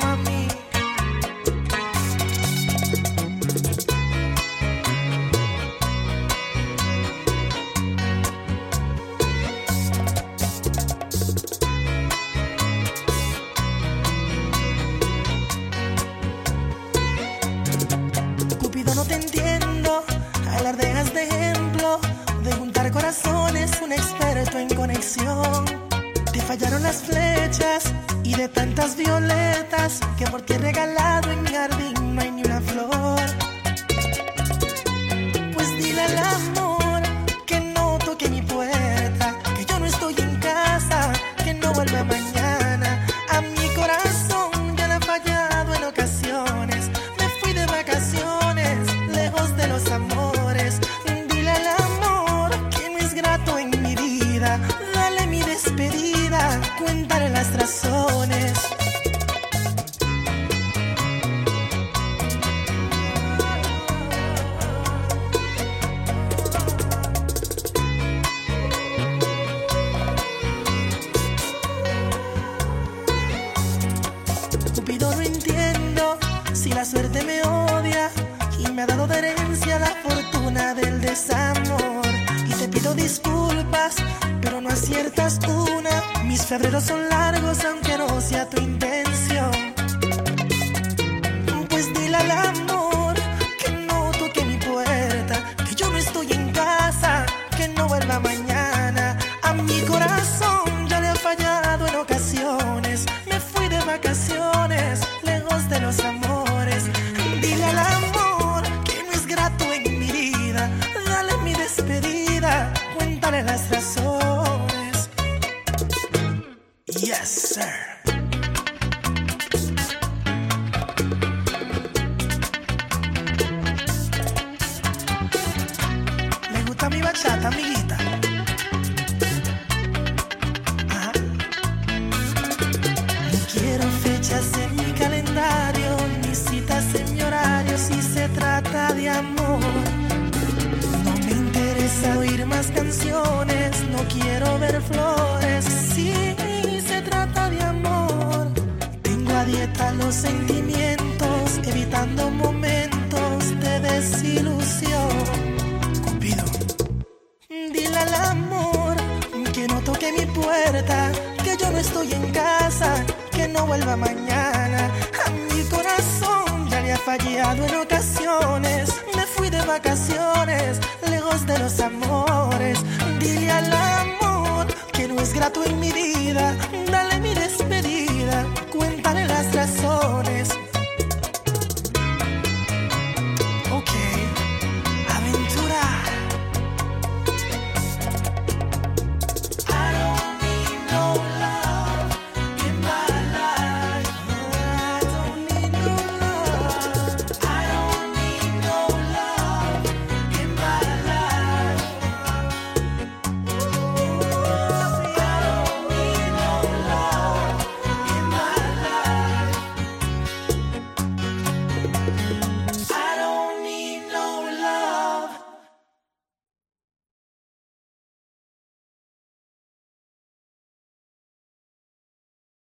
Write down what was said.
mami. Cupido, no te entiendo. Alardeas de ejemplo de juntar corazones, un experto en conexión. Te fallaron las flechas y de tantas violetas que por ti he regalado en mi jardín no hay ni una flor. Pues dile al amor que no toque mi puerta, que yo no estoy en casa, que no vuelva mañana. A mi corazón ya le ha fallado en ocasiones. Me fui de vacaciones, lejos de los amores. Dile al amor que no es grato en mi vida. Cuéntale las razones. Cupido no entiendo si la suerte me odia y me ha dado de herencia la fortuna del desamor. Y te pido disculpas, pero no aciertas una. Mis febreros son largos aunque no sea tu intención. Pues dile al amor que no toque mi puerta, que yo no estoy en casa, que no vuelva mañana. A mi corazón ya le ha fallado en ocasiones. Me fui de vacaciones, lejos de los amores. Dile al amor que no es grato en mi vida. Dale mi despedida, cuéntale las razones. Yes, sir. Me gusta mi bachata, amiguita. Ajá. No quiero fechas en mi calendario, ni citas en mi horario si se trata de amor. Me interesa oír más canciones, no quiero ver flores si dieta los sentimientos, evitando momentos de desilusión. Cupido. Dile al amor que no toque mi puerta, que yo no estoy en casa, que no vuelva mañana. A mi corazón ya le ha fallado en ocasiones. Me fui de vacaciones,